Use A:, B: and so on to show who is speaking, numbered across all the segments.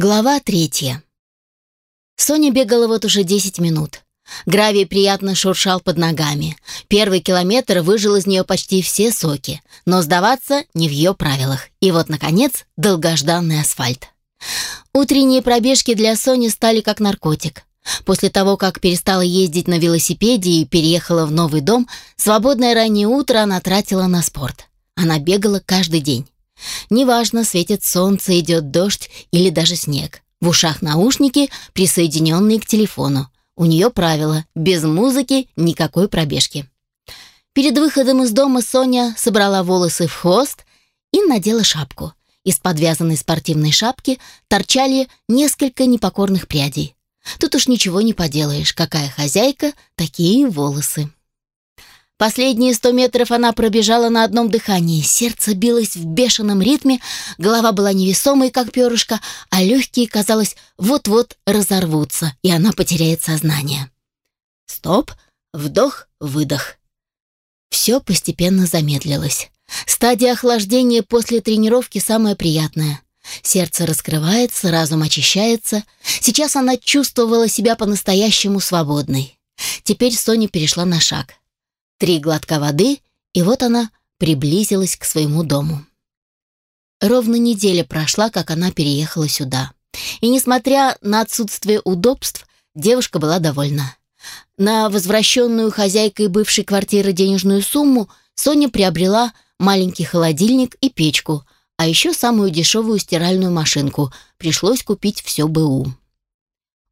A: Глава третья. Соня бегала вот уже 10 минут. Гравий приятно шуршал под ногами. Первый километр выжил из нее почти все соки, но сдаваться не в ее правилах. И вот, наконец, долгожданный асфальт. Утренние пробежки для Сони стали как наркотик. После того, как перестала ездить на велосипеде и переехала в новый дом, свободное раннее утро она тратила на спорт. Она бегала каждый день. Неважно, светит солнце, идет дождь или даже снег. В ушах наушники, присоединенные к телефону. У нее правило – без музыки никакой пробежки. Перед выходом из дома Соня собрала волосы в хвост и надела шапку. Из подвязанной спортивной шапки торчали несколько непокорных прядей. Тут уж ничего не поделаешь, какая хозяйка, такие волосы. Последние сто метров она пробежала на одном дыхании. Сердце билось в бешеном ритме, голова была невесомой, как перышко, а легкие, казалось, вот-вот разорвутся, и она потеряет сознание. Стоп, вдох, выдох. Все постепенно замедлилось. Стадия охлаждения после тренировки самая приятная. Сердце раскрывается, разум очищается. Сейчас она чувствовала себя по-настоящему свободной. Теперь Соня перешла на шаг. Три глотка воды, и вот она приблизилась к своему дому. Ровно неделя прошла, как она переехала сюда. И несмотря на отсутствие удобств, девушка была довольна. На возвращенную хозяйкой бывшей квартиры денежную сумму Соня приобрела маленький холодильник и печку, а еще самую дешевую стиральную машинку. Пришлось купить все БУ.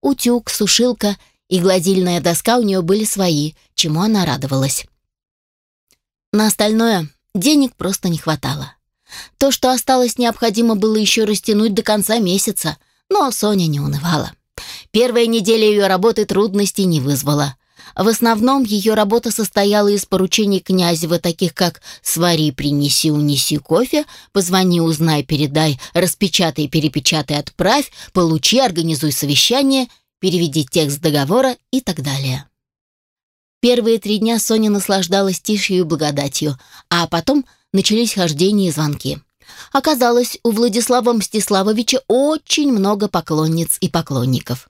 A: Утюг, сушилка и гладильная доска у нее были свои, чему она радовалась. На остальное денег просто не хватало. То, что осталось, необходимо было еще растянуть до конца месяца, но Соня не унывала. Первая неделя ее работы трудностей не вызвала. В основном ее работа состояла из поручений Князева, таких как «свари, принеси, унеси кофе», «позвони, узнай, передай», «распечатай, перепечатай, отправь», «получи, организуй совещание», «переведи текст договора» и так далее. Первые три дня Соня наслаждалась тишью и благодатью, а потом начались хождения и звонки. Оказалось, у Владислава Мстиславовича очень много поклонниц и поклонников.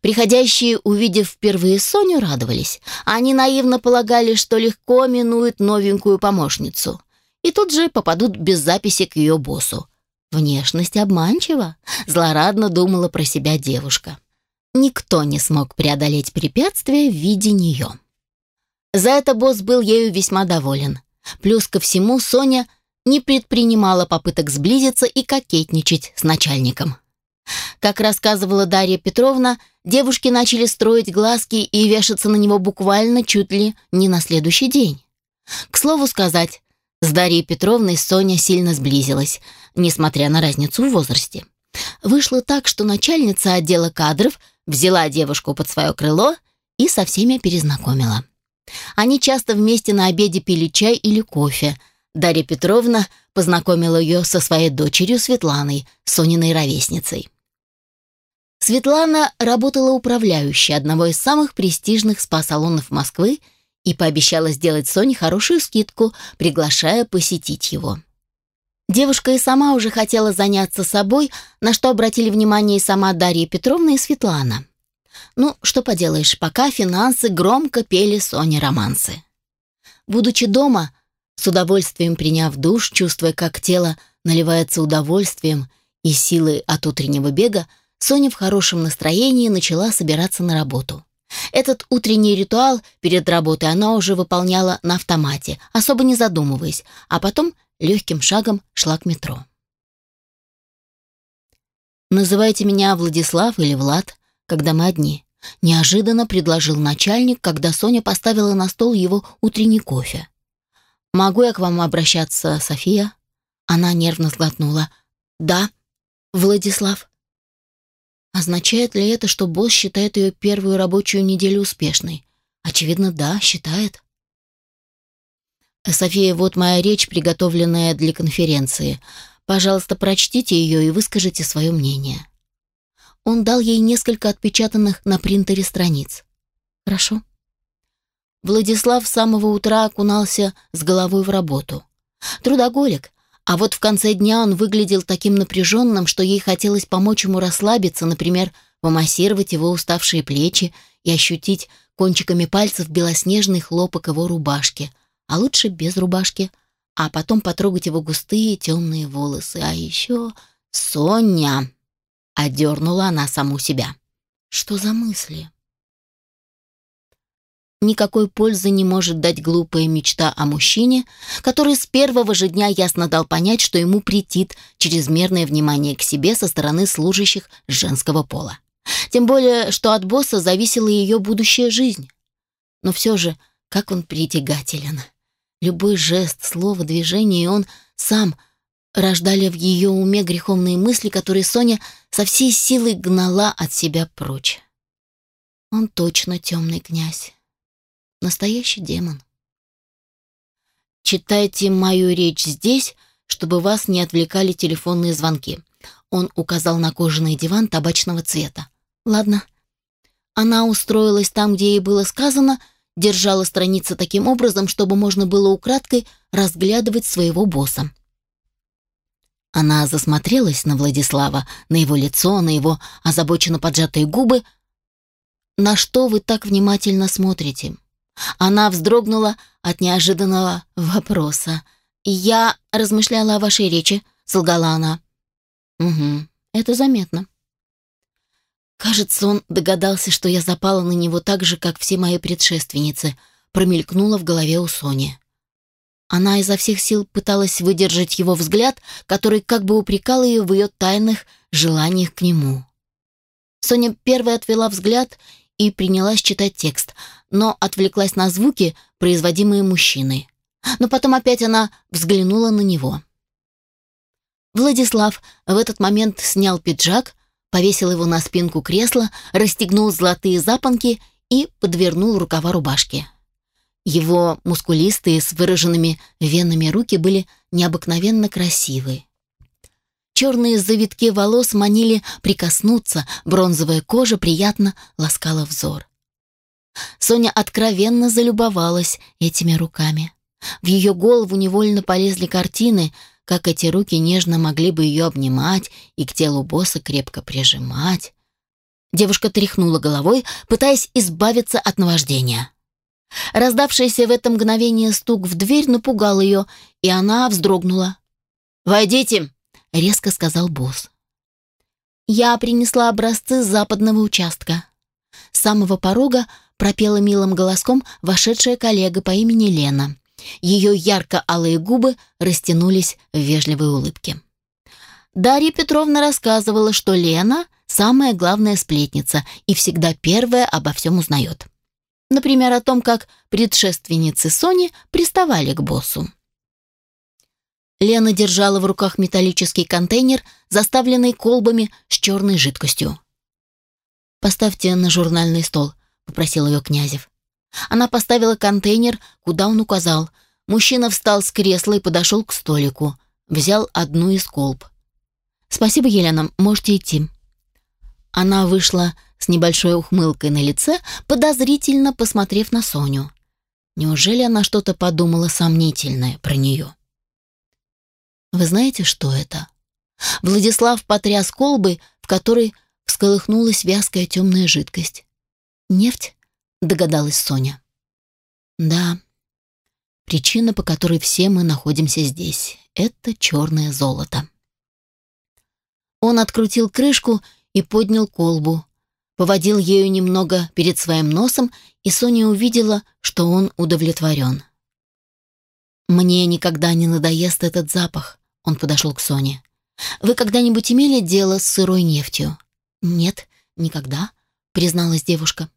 A: Приходящие, увидев впервые Соню, радовались. Они наивно полагали, что легко минуют новенькую помощницу. И тут же попадут без записи к ее боссу. Внешность обманчива, злорадно думала про себя девушка. Никто не смог преодолеть препятствие в виде нее. За это босс был ею весьма доволен. Плюс ко всему Соня не предпринимала попыток сблизиться и кокетничать с начальником. Как рассказывала Дарья Петровна, девушки начали строить глазки и вешаться на него буквально чуть ли не на следующий день. К слову сказать, с Дарьей Петровной Соня сильно сблизилась, несмотря на разницу в возрасте. Вышло так, что начальница отдела кадров взяла девушку под свое крыло и со всеми перезнакомила. Они часто вместе на обеде пили чай или кофе. Дарья Петровна познакомила ее со своей дочерью Светланой, Сониной ровесницей. Светлана работала управляющей одного из самых престижных спа-салонов Москвы и пообещала сделать Соне хорошую скидку, приглашая посетить его. Девушка и сама уже хотела заняться собой, на что обратили внимание и сама Дарья Петровна и Светлана. Ну, что поделаешь, пока финансы громко пели Соне романсы. Будучи дома, с удовольствием приняв душ, чувствуя, как тело наливается удовольствием и силой от утреннего бега, Соня в хорошем настроении начала собираться на работу. Этот утренний ритуал перед работой она уже выполняла на автомате, особо не задумываясь, а потом легким шагом шла к метро. «Называйте меня Владислав или Влад», когда мы одни. Неожиданно предложил начальник, когда Соня поставила на стол его утренний кофе. «Могу я к вам обращаться, София?» Она нервно сглотнула. «Да, Владислав». Означает ли это, что босс считает ее первую рабочую неделю успешной? Очевидно, да, считает. София, вот моя речь, приготовленная для конференции. Пожалуйста, прочтите ее и выскажите свое мнение. Он дал ей несколько отпечатанных на принтере страниц. «Хорошо». Владислав с самого утра окунался с головой в работу. Трудоголик, А вот в конце дня он выглядел таким напряженным, что ей хотелось помочь ему расслабиться, например, помассировать его уставшие плечи и ощутить кончиками пальцев белоснежный хлопок его рубашки, а лучше без рубашки, а потом потрогать его густые темные волосы. А еще Соня! Одернула она саму себя. Что за мысли? Никакой пользы не может дать глупая мечта о мужчине, который с первого же дня ясно дал понять, что ему претит чрезмерное внимание к себе со стороны служащих женского пола. Тем более, что от босса зависела ее будущая жизнь. Но все же, как он притягателен. Любой жест, слово, движение, и он сам рождали в ее уме греховные мысли, которые Соня со всей силой гнала от себя прочь. Он точно темный князь. Настоящий демон. Читайте мою речь здесь, чтобы вас не отвлекали телефонные звонки. Он указал на кожаный диван табачного цвета. Ладно. Она устроилась там, где ей было сказано, держала страницы таким образом, чтобы можно было украдкой разглядывать своего босса. Она засмотрелась на Владислава, на его лицо, на его озабоченно поджатые губы. «На что вы так внимательно смотрите?» Она вздрогнула от неожиданного вопроса. «Я размышляла о вашей речи», — солгала она. «Угу, это заметно». Кажется, он догадался, что я запала на него так же, как все мои предшественницы, промелькнула в голове у Сони. Она изо всех сил пыталась выдержать его взгляд, который как бы упрекал ее в ее тайных желаниях к нему. Соня первая отвела взгляд и принялась читать текст, но отвлеклась на звуки, производимые мужчиной. Но потом опять она взглянула на него. Владислав в этот момент снял пиджак, повесил его на спинку кресла, расстегнул золотые запонки и подвернул рукава рубашки. Его мускулистые с выраженными венами руки были необыкновенно красивые. Черные завитки волос манили прикоснуться, бронзовая кожа приятно ласкала взор. Соня откровенно залюбовалась этими руками. В ее голову невольно полезли картины, как эти руки нежно могли бы ее обнимать и к телу босса крепко прижимать. Девушка тряхнула головой, пытаясь избавиться от наваждения. Раздавшийся в это мгновение стук в дверь напугал ее, и она вздрогнула. «Войдите!» — резко сказал босс. Я принесла образцы с западного участка. С самого порога пропела милым голоском вошедшая коллега по имени Лена. Ее ярко-алые губы растянулись в вежливой улыбке. Дарья Петровна рассказывала, что Лена – самая главная сплетница и всегда первая обо всем узнает. Например, о том, как предшественницы Сони приставали к боссу. Лена держала в руках металлический контейнер, заставленный колбами с черной жидкостью. «Поставьте на журнальный стол», — попросил ее Князев. Она поставила контейнер, куда он указал. Мужчина встал с кресла и подошел к столику. Взял одну из колб. «Спасибо, Елена, можете идти». Она вышла с небольшой ухмылкой на лице, подозрительно посмотрев на Соню. Неужели она что-то подумала сомнительное про нее? «Вы знаете, что это?» Владислав потряс колбой, в которой всколыхнулась вязкая темная жидкость. «Нефть?» догадалась Соня. Да, причина, по которой все мы находимся здесь, это черное золото. Он открутил крышку и поднял колбу, поводил ею немного перед своим носом, и Соня увидела, что он удовлетворен. «Мне никогда не надоест этот запах», — он подошел к Соне. «Вы когда-нибудь имели дело с сырой нефтью?» «Нет, никогда», — призналась девушка.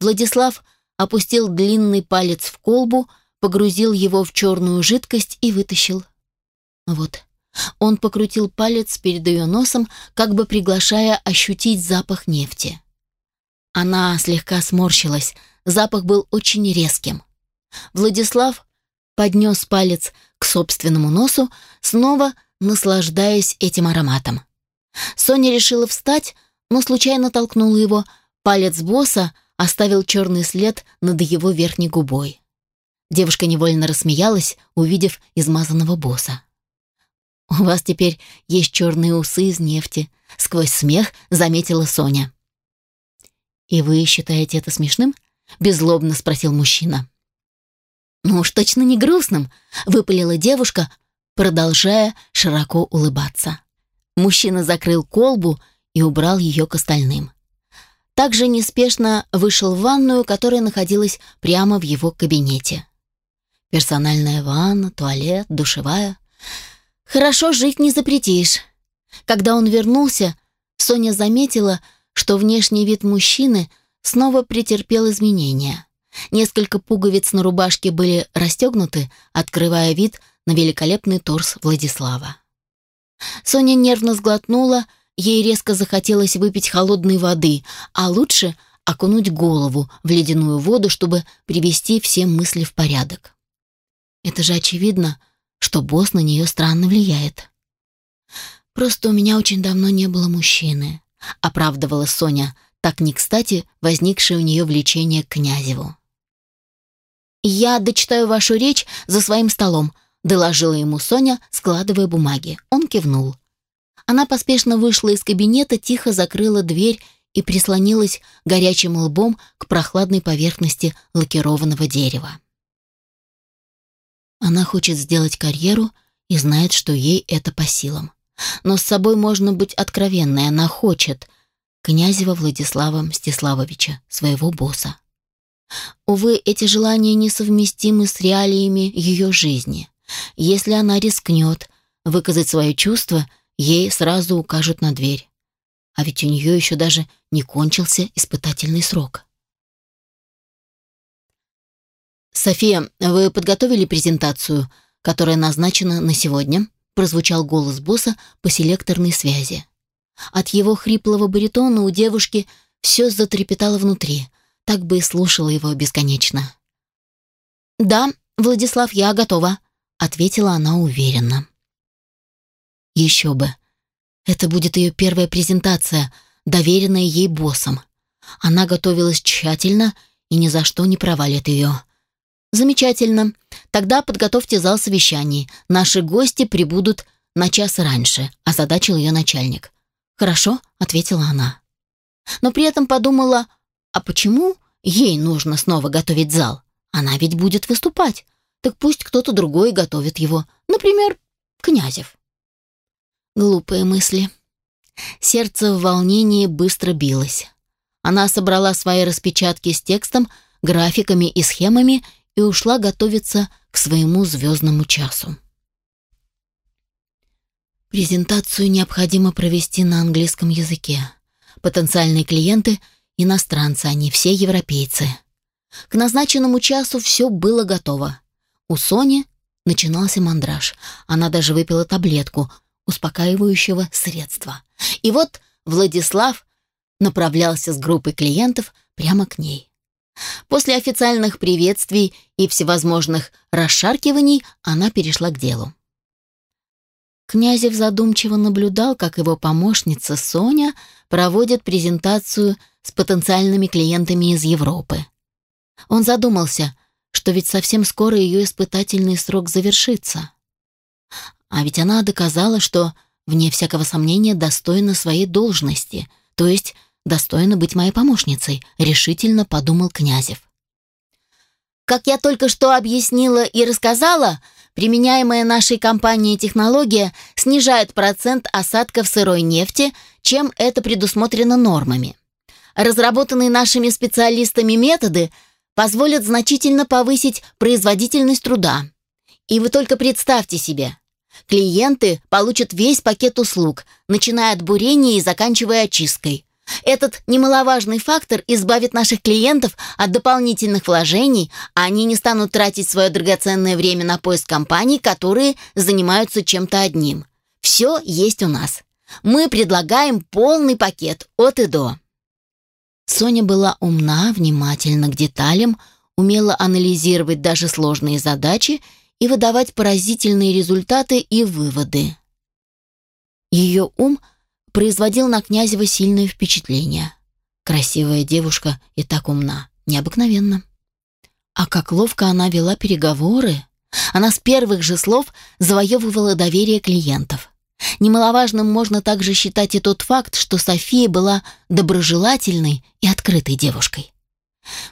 A: Владислав опустил длинный палец в колбу, погрузил его в черную жидкость и вытащил. Вот. Он покрутил палец перед ее носом, как бы приглашая ощутить запах нефти. Она слегка сморщилась, запах был очень резким. Владислав поднес палец к собственному носу, снова наслаждаясь этим ароматом. Соня решила встать, но случайно толкнула его. Палец босса оставил черный след над его верхней губой. Девушка невольно рассмеялась, увидев измазанного босса. У вас теперь есть черные усы из нефти», — сквозь смех заметила Соня. «И вы считаете это смешным?» — беззлобно спросил мужчина. «Ну уж точно не грустным», — выпалила девушка, продолжая широко улыбаться. Мужчина закрыл колбу и убрал ее к остальным. Также неспешно вышел в ванную, которая находилась прямо в его кабинете. Персональная ванна, туалет, душевая. Хорошо жить не запретишь. Когда он вернулся, Соня заметила, что внешний вид мужчины снова претерпел изменения. Несколько пуговиц на рубашке были расстегнуты, открывая вид на великолепный торс Владислава. Соня нервно сглотнула, ей резко захотелось выпить холодной воды, а лучше окунуть голову в ледяную воду, чтобы привести все мысли в порядок. Это же очевидно, что босс на нее странно влияет. «Просто у меня очень давно не было мужчины», — оправдывала Соня, так не кстати возникшее у нее влечение к Князеву. «Я дочитаю вашу речь за своим столом», — доложила ему Соня, складывая бумаги. Он кивнул. Она поспешно вышла из кабинета, тихо закрыла дверь и прислонилась горячим лбом к прохладной поверхности лакированного дерева. Она хочет сделать карьеру и знает, что ей это по силам. Но с собой можно быть откровенной, она хочет князева Владислава Мстиславовича, своего босса. Увы, эти желания несовместимы с реалиями ее жизни. Если она рискнет выказать свои чувства, ей сразу укажут на дверь. А ведь у нее еще даже не кончился испытательный срок. «София, вы подготовили презентацию, которая назначена на сегодня?» прозвучал голос босса по селекторной связи. От его хриплого баритона у девушки все затрепетало внутри – так бы и слушала его бесконечно. «Да, Владислав, я готова», — ответила она уверенно. Еще бы. Это будет ее первая презентация, доверенная ей боссом. Она готовилась тщательно и ни за что не провалит ее. Замечательно. Тогда подготовьте зал совещаний. Наши гости прибудут на час раньше, озадачил ее начальник. Хорошо, ответила она. Но при этом подумала, а почему ей нужно снова готовить зал? Она ведь будет выступать. Так пусть кто-то другой готовит его. Например, Князев. Глупые мысли. Сердце в волнении быстро билось. Она собрала свои распечатки с текстом, графиками и схемами и ушла готовиться к своему звездному часу. Презентацию необходимо провести на английском языке. Потенциальные клиенты – Иностранцы они, все европейцы. К назначенному часу все было готово. У Сони начинался мандраж. Она даже выпила таблетку успокаивающего средства. И вот Владислав направлялся с группой клиентов прямо к ней. После официальных приветствий и всевозможных расшаркиваний она перешла к делу. Князев задумчиво наблюдал, как его помощница Соня проводит презентацию с потенциальными клиентами из Европы. Он задумался, что ведь совсем скоро ее испытательный срок завершится. А ведь она доказала, что, вне всякого сомнения, достойна своей должности, то есть достойна быть моей помощницей, решительно подумал Князев. Как я только что объяснила и рассказала, применяемая нашей компанией технология снижает процент осадков сырой нефти, чем это предусмотрено нормами. Разработанные нашими специалистами методы позволят значительно повысить производительность труда. И вы только представьте себе, клиенты получат весь пакет услуг, начиная от бурения и заканчивая очисткой. Этот немаловажный фактор избавит наших клиентов от дополнительных вложений, а они не станут тратить свое драгоценное время на поиск компаний, которые занимаются чем-то одним. Все есть у нас. Мы предлагаем полный пакет от и до. Соня была умна, внимательна к деталям, умела анализировать даже сложные задачи и выдавать поразительные результаты и выводы. Ее ум производил на Князева сильное впечатление. Красивая девушка и так умна, необыкновенно. А как ловко она вела переговоры. Она с первых же слов завоевывала доверие клиентов. Немаловажным можно также считать и тот факт, что София была доброжелательной и открытой девушкой.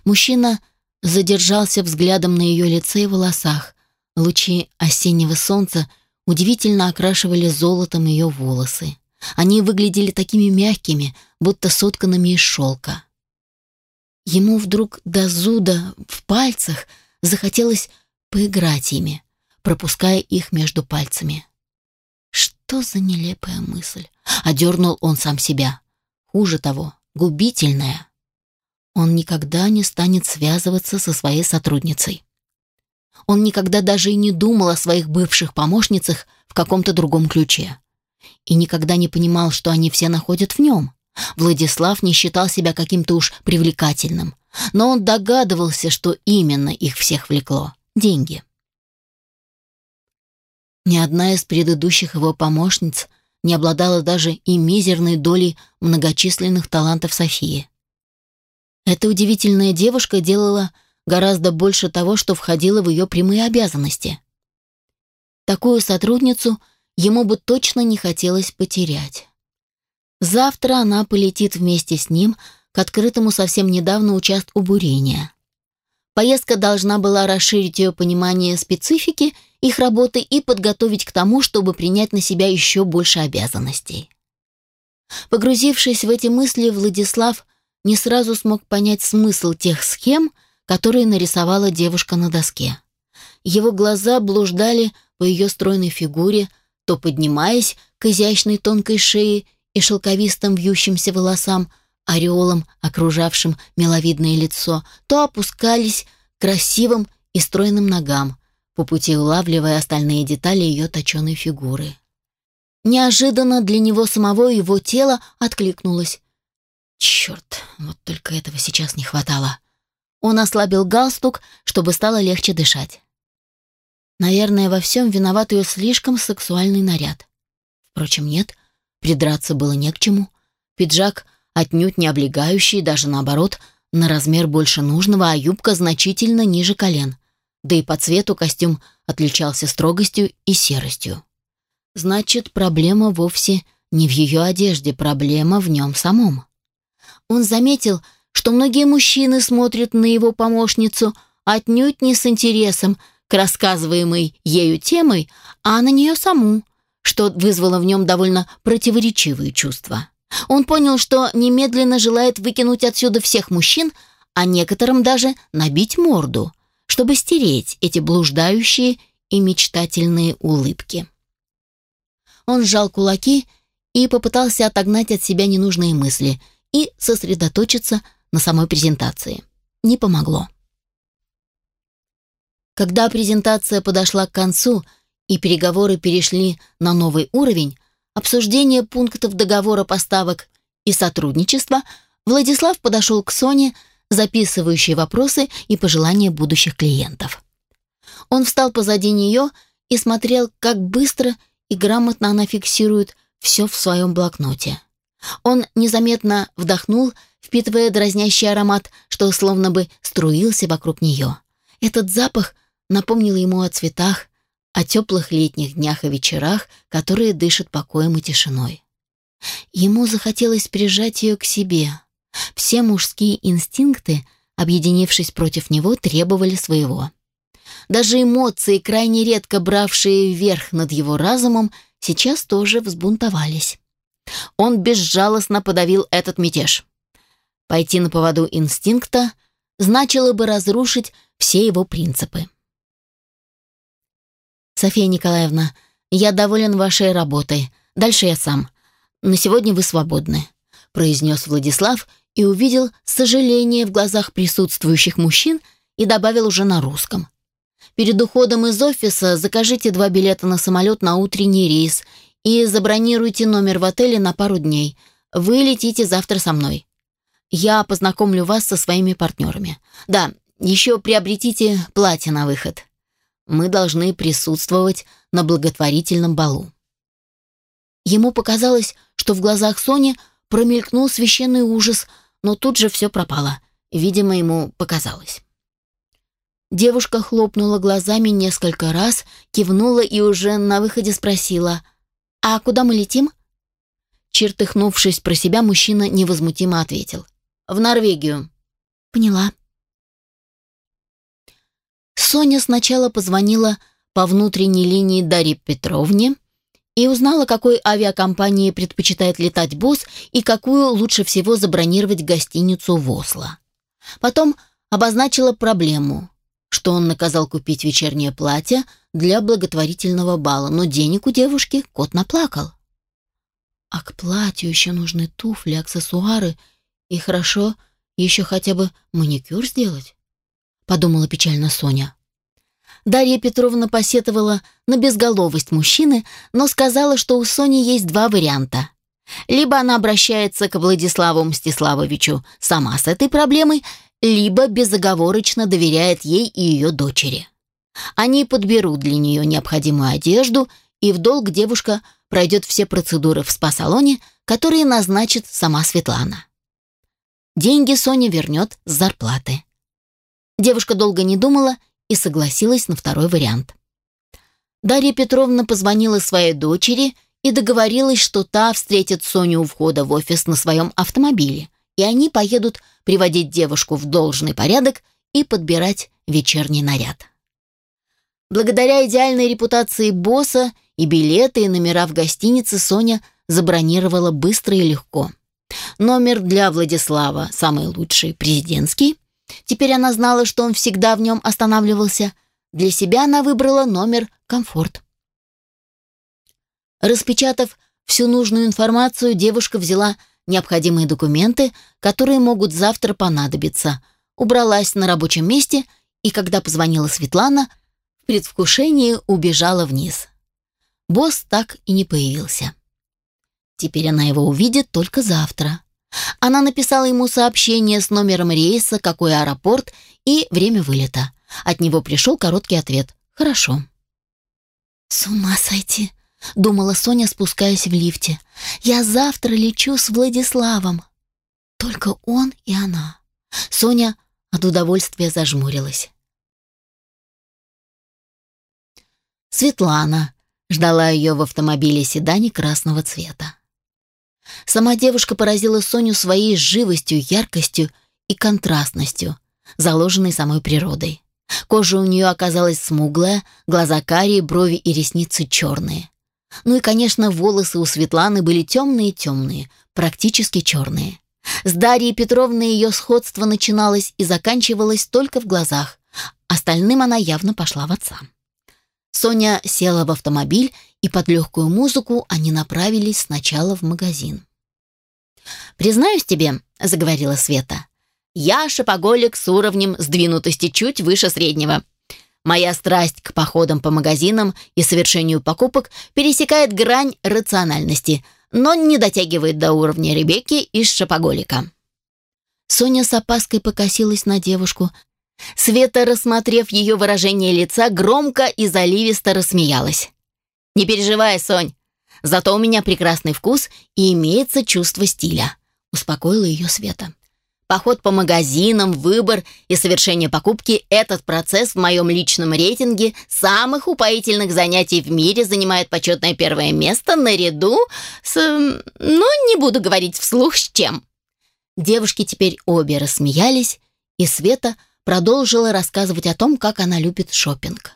A: Мужчина задержался взглядом на ее лице и волосах. Лучи осеннего солнца удивительно окрашивали золотом ее волосы. Они выглядели такими мягкими, будто сотканными из шелка. Ему вдруг до зуда в пальцах захотелось поиграть ими, пропуская их между пальцами. Что за нелепая мысль? Одернул он сам себя. Хуже того, губительная. Он никогда не станет связываться со своей сотрудницей. Он никогда даже и не думал о своих бывших помощницах в каком-то другом ключе. И никогда не понимал, что они все находят в нем. Владислав не считал себя каким-то уж привлекательным, но он догадывался, что именно их всех влекло – деньги. Ни одна из предыдущих его помощниц не обладала даже и мизерной долей многочисленных талантов Софии. Эта удивительная девушка делала гораздо больше того, что входило в ее прямые обязанности. Такую сотрудницу ему бы точно не хотелось потерять. Завтра она полетит вместе с ним к открытому совсем недавно участку бурения. Поездка должна была расширить ее понимание специфики их работы и подготовить к тому, чтобы принять на себя еще больше обязанностей. Погрузившись в эти мысли, Владислав не сразу смог понять смысл тех схем, которые нарисовала девушка на доске. Его глаза блуждали по ее стройной фигуре, то поднимаясь к изящной тонкой шее и шелковистым вьющимся волосам, ореолом, окружавшим миловидное лицо, то опускались к красивым и стройным ногам, по пути улавливая остальные детали ее точеной фигуры. Неожиданно для него самого его тело откликнулось. Черт, вот только этого сейчас не хватало. Он ослабил галстук, чтобы стало легче дышать. Наверное, во всем виноват ее слишком сексуальный наряд. Впрочем, нет, придраться было не к чему. Пиджак отнюдь не облегающий, даже наоборот, на размер больше нужного, а юбка значительно ниже колен. Да и по цвету костюм отличался строгостью и серостью. Значит, проблема вовсе не в ее одежде, проблема в нем самом. Он заметил, что многие мужчины смотрят на его помощницу отнюдь не с интересом к рассказываемой ею темой, а на нее саму, что вызвало в нем довольно противоречивые чувства. Он понял, что немедленно желает выкинуть отсюда всех мужчин, а некоторым даже набить морду, чтобы стереть эти блуждающие и мечтательные улыбки. Он сжал кулаки и попытался отогнать от себя ненужные мысли – и сосредоточиться на самой презентации. Не помогло. Когда презентация подошла к концу и переговоры перешли на новый уровень, обсуждение пунктов договора поставок и сотрудничества, Владислав подошел к Соне, записывающей вопросы и пожелания будущих клиентов. Он встал позади нее и смотрел, как быстро и грамотно она фиксирует все в своем блокноте. Он незаметно вдохнул, впитывая дразнящий аромат, что словно бы струился вокруг нее. Этот запах напомнил ему о цветах, о теплых летних днях и вечерах, которые дышат покоем и тишиной. Ему захотелось прижать ее к себе. Все мужские инстинкты, объединившись против него, требовали своего. Даже эмоции, крайне редко бравшие верх над его разумом, сейчас тоже взбунтовались. Он безжалостно подавил этот мятеж. Пойти на поводу инстинкта значило бы разрушить все его принципы. «София Николаевна, я доволен вашей работой. Дальше я сам. На сегодня вы свободны», — произнес Владислав и увидел сожаление в глазах присутствующих мужчин и добавил уже на русском. «Перед уходом из офиса закажите два билета на самолет на утренний рейс и забронируйте номер в отеле на пару дней. Вы летите завтра со мной. Я познакомлю вас со своими партнерами. Да, еще приобретите платье на выход. Мы должны присутствовать на благотворительном балу. Ему показалось, что в глазах Сони промелькнул священный ужас, но тут же все пропало. Видимо, ему показалось. Девушка хлопнула глазами несколько раз, кивнула и уже на выходе спросила, «А куда мы летим?» Чертыхнувшись про себя, мужчина невозмутимо ответил, «В Норвегию». «Поняла». Соня сначала позвонила по внутренней линии Дарье Петровне и узнала, какой авиакомпании предпочитает летать босс и какую лучше всего забронировать гостиницу в Осло. Потом обозначила проблему, что он наказал купить вечернее платье для благотворительного бала, но денег у девушки кот наплакал. А к платью еще нужны туфли, аксессуары и хорошо еще хотя бы маникюр сделать, подумала печально Соня. Дарья Петровна посетовала на безголовость мужчины, но сказала, что у Сони есть два варианта. Либо она обращается к Владиславу Мстиславовичу сама с этой проблемой, либо безоговорочно доверяет ей и ее дочери. Они подберут для нее необходимую одежду, и в долг девушка пройдет все процедуры в спа-салоне, которые назначит сама Светлана. Деньги Соня вернет с зарплаты. Девушка долго не думала и согласилась на второй вариант. Дарья Петровна позвонила своей дочери и договорилась, что та встретит Соню у входа в офис на своем автомобиле, и они поедут приводить девушку в должный порядок и подбирать вечерний наряд. Благодаря идеальной репутации босса и билеты, и номера в гостинице Соня забронировала быстро и легко. Номер для Владислава самый лучший, президентский. Теперь она знала, что он всегда в нем останавливался. Для себя она выбрала номер «Комфорт». Распечатав всю нужную информацию, девушка взяла необходимые документы, которые могут завтра понадобиться, убралась на рабочем месте и, когда позвонила Светлана, в предвкушении убежала вниз. Босс так и не появился. Теперь она его увидит только завтра. Она написала ему сообщение с номером рейса, какой аэропорт и время вылета. От него пришел короткий ответ «Хорошо». «С ума сойти!» — думала Соня, спускаясь в лифте. «Я завтра лечу с Владиславом». Только он и она. Соня от удовольствия зажмурилась. Светлана ждала ее в автомобиле седане красного цвета. Сама девушка поразила Соню своей живостью, яркостью и контрастностью, заложенной самой природой. Кожа у нее оказалась смуглая, глаза карие, брови и ресницы черные. Ну и, конечно, волосы у Светланы были темные-темные, практически черные. С Дарьей Петровной ее сходство начиналось и заканчивалось только в глазах. Остальным она явно пошла в отца. Соня села в автомобиль, и под легкую музыку они направились сначала в магазин. «Признаюсь тебе», — заговорила Света, — «я шопоголик с уровнем сдвинутости чуть выше среднего. Моя страсть к походам по магазинам и совершению покупок пересекает грань рациональности, но не дотягивает до уровня Ребекки из шопоголика». Соня с опаской покосилась на девушку, Света, рассмотрев ее выражение лица, громко и заливисто рассмеялась. «Не переживай, Сонь, зато у меня прекрасный вкус и имеется чувство стиля», — успокоила ее Света. «Поход по магазинам, выбор и совершение покупки — этот процесс в моем личном рейтинге самых упоительных занятий в мире занимает почетное первое место наряду с... ну, не буду говорить вслух с чем». Девушки теперь обе рассмеялись, и Света — продолжила рассказывать о том, как она любит шопинг.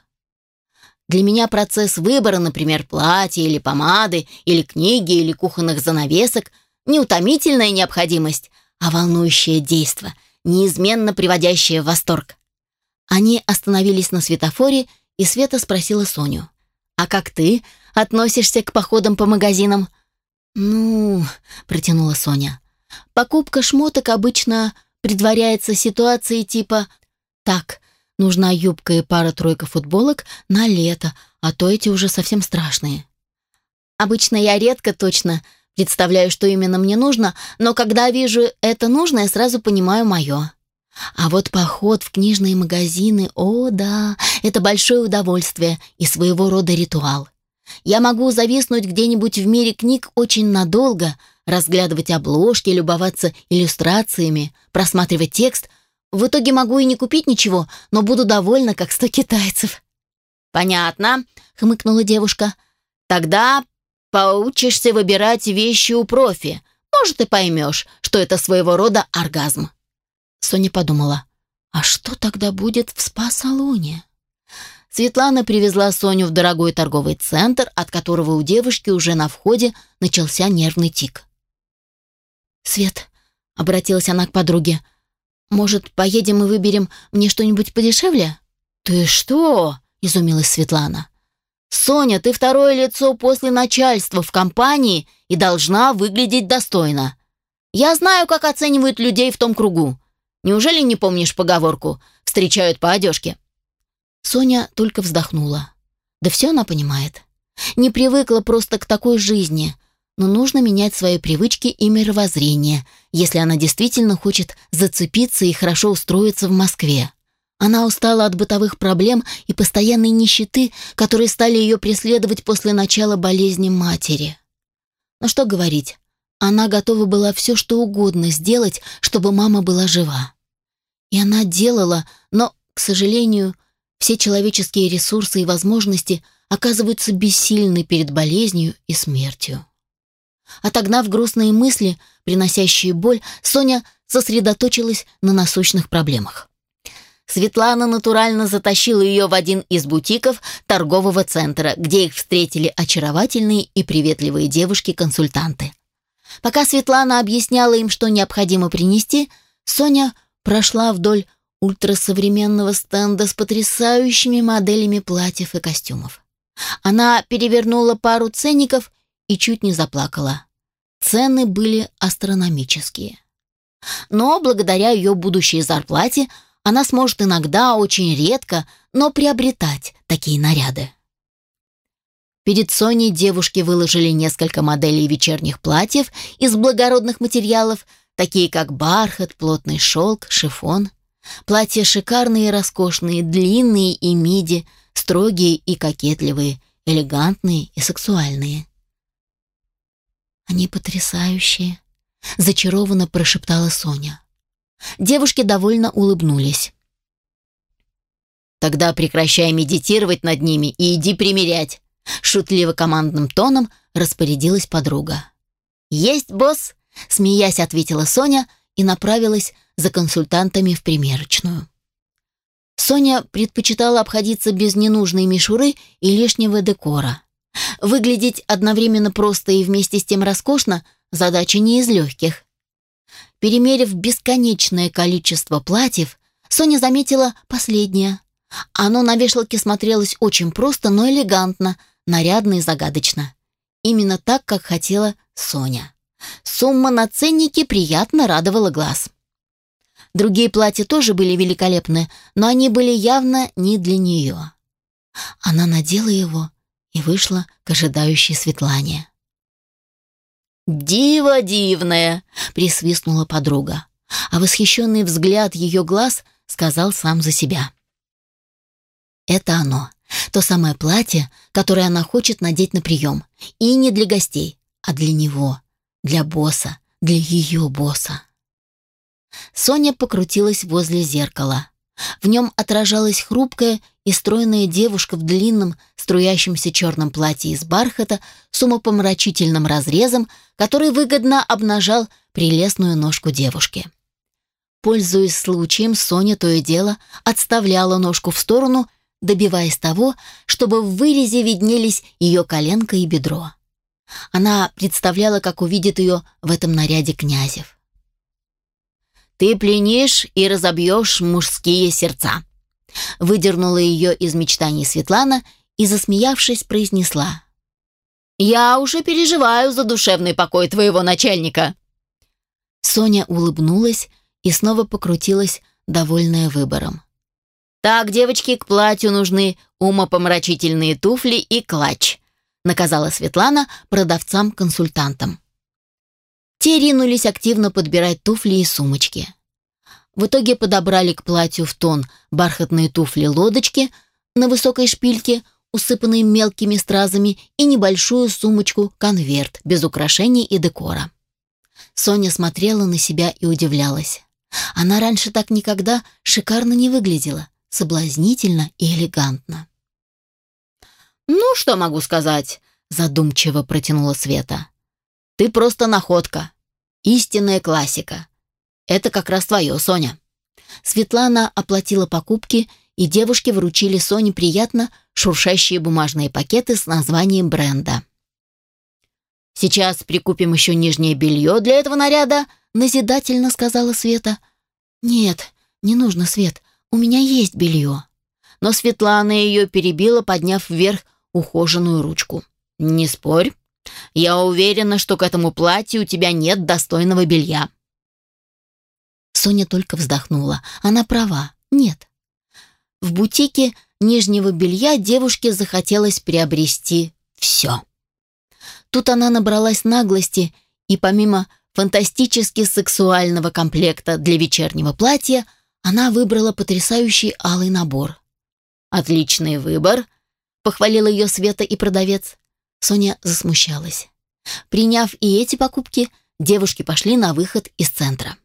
A: Для меня процесс выбора, например, платья или помады, или книги, или кухонных занавесок – не утомительная необходимость, а волнующее действо, неизменно приводящее в восторг. Они остановились на светофоре, и Света спросила Соню. «А как ты относишься к походам по магазинам?» «Ну...» – протянула Соня. «Покупка шмоток обычно предваряется ситуацией типа так, нужна юбка и пара-тройка футболок на лето, а то эти уже совсем страшные. Обычно я редко точно представляю, что именно мне нужно, но когда вижу это нужное, сразу понимаю мое. А вот поход в книжные магазины, о да, это большое удовольствие и своего рода ритуал. Я могу зависнуть где-нибудь в мире книг очень надолго, разглядывать обложки, любоваться иллюстрациями, просматривать текст – В итоге могу и не купить ничего, но буду довольна, как сто китайцев».
B: «Понятно», — хмыкнула девушка. «Тогда поучишься выбирать вещи у профи. Может, и поймешь, что это своего рода оргазм».
A: Соня подумала, а что тогда будет в спа-салоне? Светлана привезла Соню в дорогой торговый центр, от которого у девушки уже на входе начался нервный тик. «Свет», — обратилась она к подруге, — «может, поедем и выберем мне что-нибудь подешевле?»
B: «Ты что?» — изумилась Светлана. «Соня, ты второе лицо после начальства в компании и должна выглядеть достойно. Я знаю, как оценивают людей в том кругу. Неужели не помнишь поговорку «встречают по одежке»?»
A: Соня только вздохнула. Да все она понимает. Не привыкла просто к такой жизни, но нужно менять свои привычки и мировоззрение, если она действительно хочет зацепиться и хорошо устроиться в Москве. Она устала от бытовых проблем и постоянной нищеты, которые стали ее преследовать после начала болезни матери. Но что говорить, она готова была все, что угодно сделать, чтобы мама была жива. И она делала, но, к сожалению, все человеческие ресурсы и возможности оказываются бессильны перед болезнью и смертью. Отогнав грустные мысли, приносящие боль, Соня сосредоточилась на насущных проблемах. Светлана натурально затащила ее в один из бутиков торгового центра, где их встретили очаровательные и приветливые девушки-консультанты. Пока Светлана объясняла им, что необходимо принести, Соня прошла вдоль ультрасовременного стенда с потрясающими моделями платьев и костюмов. Она перевернула пару ценников и чуть не заплакала. Цены были астрономические. Но благодаря ее будущей зарплате она сможет иногда, очень редко, но приобретать такие наряды. Перед Соней девушки выложили несколько моделей вечерних платьев из благородных материалов, такие как бархат, плотный шелк, шифон. Платья шикарные и роскошные, длинные и миди, строгие и кокетливые, элегантные и сексуальные. «Они потрясающие», — зачарованно прошептала Соня. Девушки довольно улыбнулись.
B: «Тогда прекращай медитировать над ними и иди примерять», Шутливо командным тоном распорядилась подруга. «Есть, босс!» — смеясь ответила Соня и направилась за консультантами в примерочную. Соня предпочитала обходиться без ненужной мишуры и лишнего декора. Выглядеть одновременно просто и вместе с тем роскошно – задача не из легких. Перемерив бесконечное количество платьев, Соня заметила последнее. Оно на вешалке смотрелось очень просто, но элегантно – нарядно и загадочно. Именно так, как хотела Соня. Сумма на ценнике приятно радовала глаз. Другие платья тоже были великолепны, но они были явно не для нее. Она надела его и вышла к ожидающей Светлане. «Диво дивное!» — присвистнула подруга, а восхищенный взгляд ее глаз сказал сам за себя.
A: «Это оно. То самое платье, которое она хочет надеть на прием. И не для гостей, а для него, для босса, для ее босса. Соня покрутилась возле зеркала. В нем отражалась хрупкая и стройная девушка в длинном, струящемся черном платье из бархата с умопомрачительным разрезом, который выгодно обнажал прелестную ножку девушки. Пользуясь случаем, Соня то и дело отставляла ножку в сторону добиваясь того, чтобы в вырезе виднелись ее коленка и бедро. Она представляла, как увидит ее в этом наряде князев.
B: «Ты пленишь и разобьешь мужские сердца», выдернула ее из мечтаний Светлана и, засмеявшись, произнесла. «Я уже переживаю за душевный покой твоего начальника».
A: Соня улыбнулась и снова покрутилась, довольная выбором.
B: «Так, девочки, к платью нужны умопомрачительные туфли и клатч», наказала Светлана продавцам-консультантам. Те ринулись активно подбирать туфли и сумочки. В итоге подобрали к платью в тон бархатные туфли-лодочки на высокой шпильке, усыпанные мелкими стразами, и небольшую сумочку-конверт без украшений и декора. Соня смотрела на себя и удивлялась.
A: Она раньше так никогда шикарно не выглядела, соблазнительно и элегантно.
B: «Ну, что могу сказать?» — задумчиво протянула Света. «Ты просто находка. Истинная классика. Это как раз твое, Соня».
A: Светлана оплатила покупки, и девушки вручили Соне приятно шуршащие бумажные пакеты с названием бренда.
B: «Сейчас прикупим еще нижнее белье для этого наряда», — назидательно сказала Света.
A: «Нет, не нужно, Свет, у меня есть белье».
B: Но Светлана ее перебила, подняв вверх ухоженную ручку. «Не спорь. Я уверена, что к этому платью у тебя нет достойного белья».
A: Соня только вздохнула. Она права. Нет. В бутике нижнего белья девушке захотелось приобрести все. Тут она набралась наглости и помимо фантастически сексуального комплекта для вечернего платья, она выбрала потрясающий алый набор.
B: «Отличный выбор», — похвалила ее Света и продавец.
A: Соня засмущалась. Приняв и эти покупки, девушки пошли на выход из центра.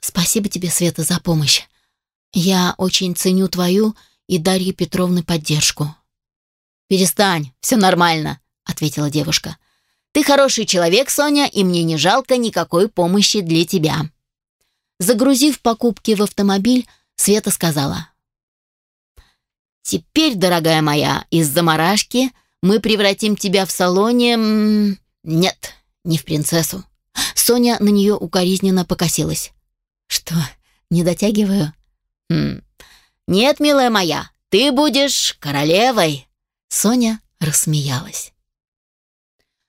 A: «Спасибо тебе, Света, за помощь. Я очень ценю твою и Дарьи Петровны поддержку».
B: «Перестань, все нормально», — ответила девушка. «Ты хороший человек, Соня, и мне не жалко никакой помощи для тебя».
A: Загрузив покупки в автомобиль, Света сказала.
B: «Теперь, дорогая моя, из заморашки мы превратим тебя в салоне... Нет, не в принцессу».
A: Соня на нее укоризненно покосилась. «Что, не дотягиваю?»
B: хм. «Нет, милая моя, ты будешь королевой!»
A: Соня рассмеялась.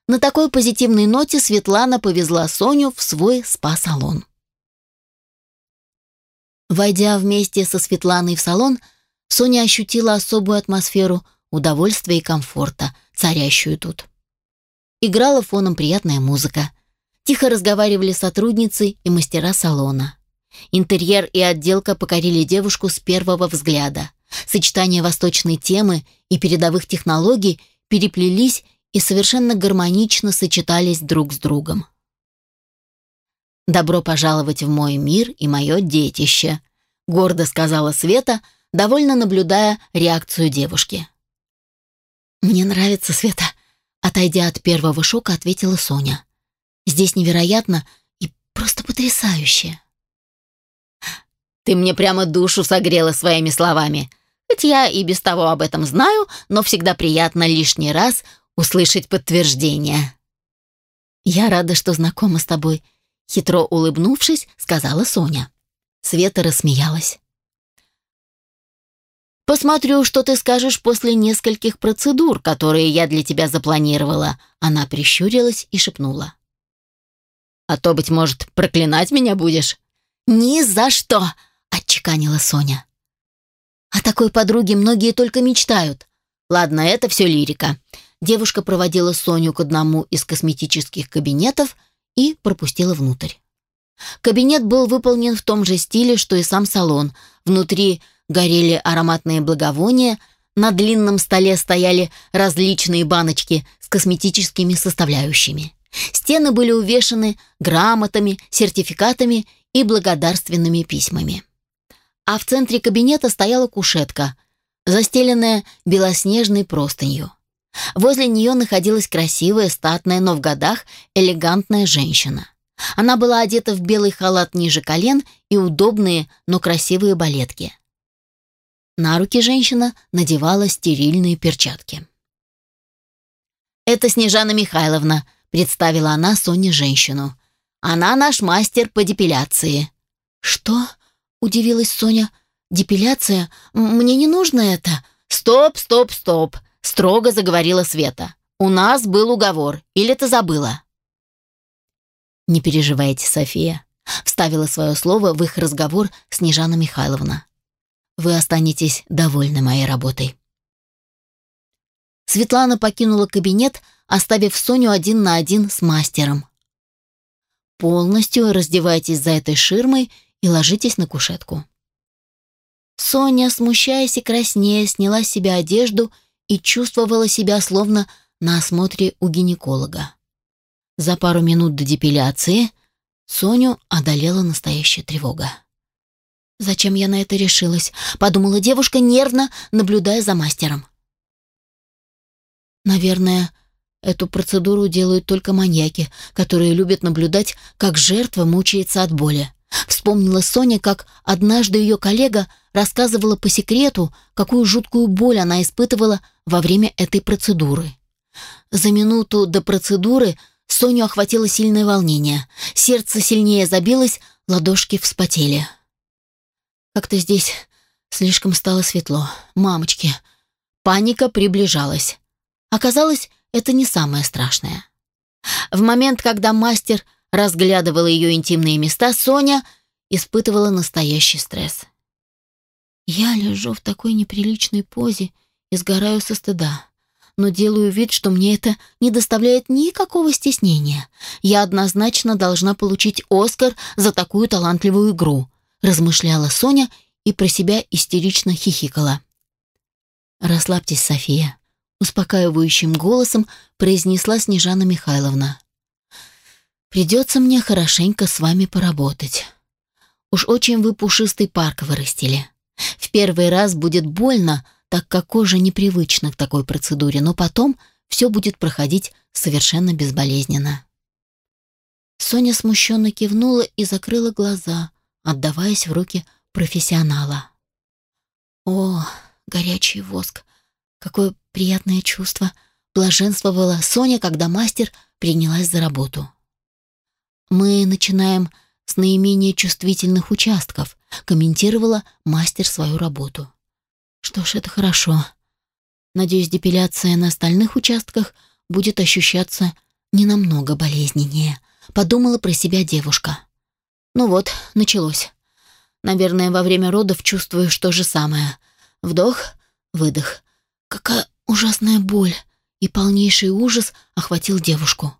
A: На такой позитивной ноте Светлана повезла Соню в свой спа-салон. Войдя вместе со Светланой в салон, Соня ощутила особую атмосферу удовольствия и комфорта, царящую тут. Играла фоном приятная музыка. Тихо разговаривали сотрудницы и мастера салона. Интерьер и отделка покорили девушку с первого взгляда. Сочетание восточной темы и передовых технологий переплелись и совершенно гармонично сочетались друг с другом. «Добро пожаловать в мой мир и мое детище», — гордо сказала Света, довольно наблюдая реакцию девушки. «Мне нравится, Света», — отойдя от первого шока, ответила Соня. «Здесь невероятно и просто потрясающе».
B: Ты мне прямо душу согрела своими словами. Хоть я и без того об этом знаю, но всегда приятно лишний раз услышать подтверждение.
A: Я рада, что знакома с тобой, хитро улыбнувшись, сказала Соня. Света рассмеялась.
B: «Посмотрю, что ты скажешь после нескольких процедур, которые я для тебя запланировала». Она прищурилась и шепнула. «А то, быть может, проклинать меня будешь?»
A: «Ни за что!» — отчеканила Соня. «О такой подруге многие только мечтают. Ладно, это все лирика». Девушка проводила Соню к одному из косметических кабинетов и пропустила внутрь. Кабинет был выполнен в том же стиле, что и сам салон. Внутри горели ароматные благовония, на длинном столе стояли различные баночки с косметическими составляющими. Стены были увешаны грамотами, сертификатами и благодарственными письмами а в центре кабинета стояла кушетка, застеленная белоснежной простынью. Возле нее находилась красивая, статная, но в годах элегантная женщина. Она была одета в белый халат ниже колен и удобные, но красивые балетки. На руки женщина надевала стерильные перчатки. «Это Снежана Михайловна», — представила она Соне женщину. «Она наш мастер по депиляции». «Что?» — удивилась Соня. «Депиляция? Мне не нужно это».
B: «Стоп, стоп, стоп!» — строго заговорила Света. «У нас был уговор. Или ты забыла?»
A: «Не переживайте, София», — вставила свое слово в их разговор Снежана Михайловна. «Вы останетесь довольны моей работой». Светлана покинула кабинет, оставив Соню один на один с мастером. «Полностью раздевайтесь за этой ширмой и ложитесь на кушетку». Соня, смущаясь и краснея, сняла с себя одежду и чувствовала себя словно на осмотре у гинеколога. За пару минут до депиляции Соню одолела настоящая тревога. «Зачем я на это решилась?» — подумала девушка, нервно наблюдая за мастером. «Наверное, эту процедуру делают только маньяки, которые любят наблюдать, как жертва мучается от боли. Вспомнила Соня, как однажды ее коллега рассказывала по секрету, какую жуткую боль она испытывала во время этой процедуры. За минуту до процедуры Соню охватило сильное волнение. Сердце сильнее забилось, ладошки вспотели. Как-то здесь слишком стало светло. Мамочки. Паника приближалась. Оказалось, это не самое страшное. В момент, когда мастер разглядывала ее интимные места, Соня испытывала настоящий стресс. Я лежу в такой неприличной позе и сгораю со стыда, но делаю вид, что мне это не доставляет никакого стеснения. Я однозначно должна получить Оскар за такую талантливую игру, размышляла Соня и про себя истерично хихикала. Расслабьтесь, София, успокаивающим голосом произнесла Снежана Михайловна. Придется мне хорошенько с вами поработать. Уж очень вы пушистый парк вырастили. В первый раз будет больно, так как кожа непривычна к такой процедуре, но потом все будет проходить совершенно безболезненно. Соня смущенно кивнула и закрыла глаза, отдаваясь в руки профессионала. О, горячий воск! Какое приятное чувство! Блаженствовала Соня, когда мастер принялась за работу. Мы начинаем с наименее чувствительных участков, комментировала мастер свою работу. Что ж, это хорошо. Надеюсь, депиляция на остальных участках будет ощущаться не намного болезненнее, подумала про себя девушка. Ну вот, началось. Наверное, во время родов чувствую то же самое. Вдох, выдох. Какая ужасная боль и полнейший ужас охватил девушку.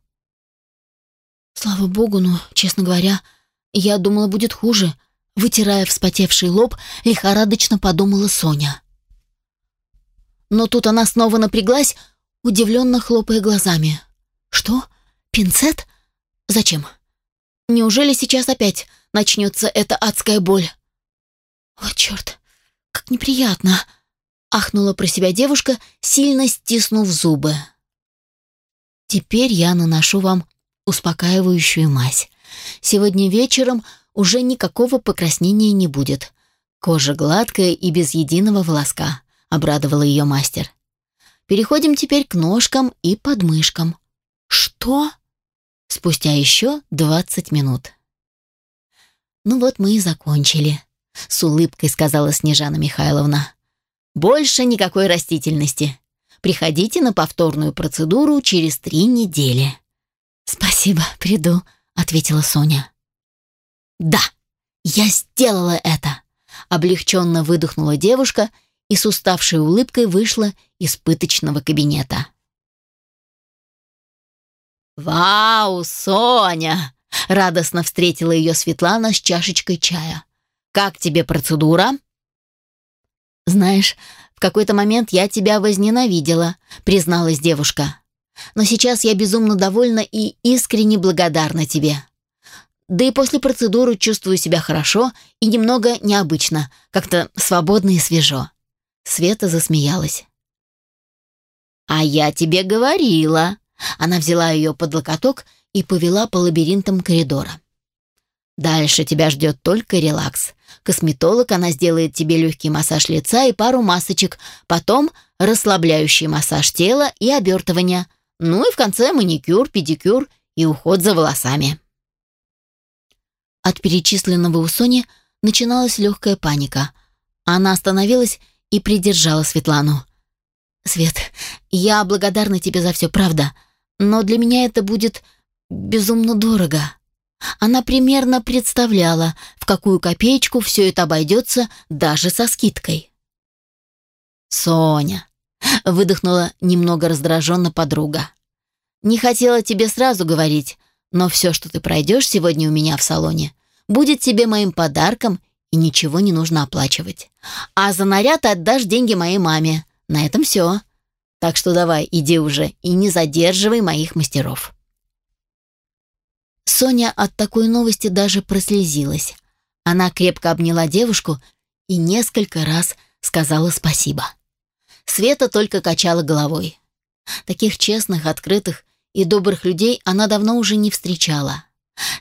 A: Слава богу, но, честно говоря, я думала, будет хуже. Вытирая вспотевший лоб, лихорадочно подумала Соня. Но тут она снова напряглась, удивленно хлопая глазами. «Что? Пинцет? Зачем? Неужели сейчас опять начнется эта адская боль?» «Вот черт, как неприятно!» — ахнула про себя девушка, сильно стиснув зубы. «Теперь я наношу вам успокаивающую мазь. Сегодня вечером уже никакого покраснения не будет. Кожа гладкая и без единого волоска, обрадовала ее мастер. Переходим теперь к ножкам и подмышкам. Что? Спустя еще двадцать минут. Ну вот мы и закончили, с улыбкой сказала Снежана Михайловна. Больше никакой растительности. Приходите на повторную процедуру через три недели. Спасибо, приду, ответила Соня. Да, я сделала это, облегченно выдохнула девушка и с уставшей улыбкой вышла из пыточного кабинета. «Вау, Соня!» — радостно встретила ее Светлана с чашечкой чая. «Как тебе процедура?» «Знаешь, в какой-то момент я тебя возненавидела», — призналась девушка. Но сейчас я безумно довольна и искренне благодарна тебе. Да и после процедуры чувствую себя хорошо и немного необычно, как-то свободно и свежо. Света засмеялась. «А я тебе говорила!» Она взяла ее под локоток и повела по лабиринтам коридора. «Дальше тебя ждет только релакс. Косметолог, она сделает тебе легкий массаж лица и пару масочек, потом расслабляющий массаж тела и обертывание. Ну и в конце маникюр, педикюр и уход за волосами. От перечисленного у Сони начиналась легкая паника. Она остановилась и придержала Светлану. «Свет, я благодарна тебе за все, правда, но для меня это будет безумно дорого». Она примерно представляла, в какую копеечку все это обойдется даже со скидкой. «Соня, выдохнула немного раздраженно подруга. «Не хотела тебе сразу говорить, но все, что ты пройдешь сегодня у меня в салоне, будет тебе моим подарком и ничего не нужно оплачивать. А за наряд отдашь деньги моей маме. На этом все. Так что давай, иди уже и не задерживай моих мастеров». Соня от такой новости даже прослезилась. Она крепко обняла девушку и несколько раз сказала спасибо. Света только качала головой. Таких честных, открытых и добрых людей она давно уже не встречала.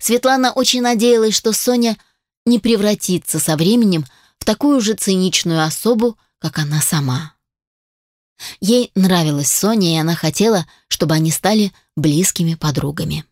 A: Светлана очень надеялась, что Соня не превратится со временем в такую же циничную особу, как она сама. Ей нравилась Соня, и она хотела, чтобы они стали близкими подругами.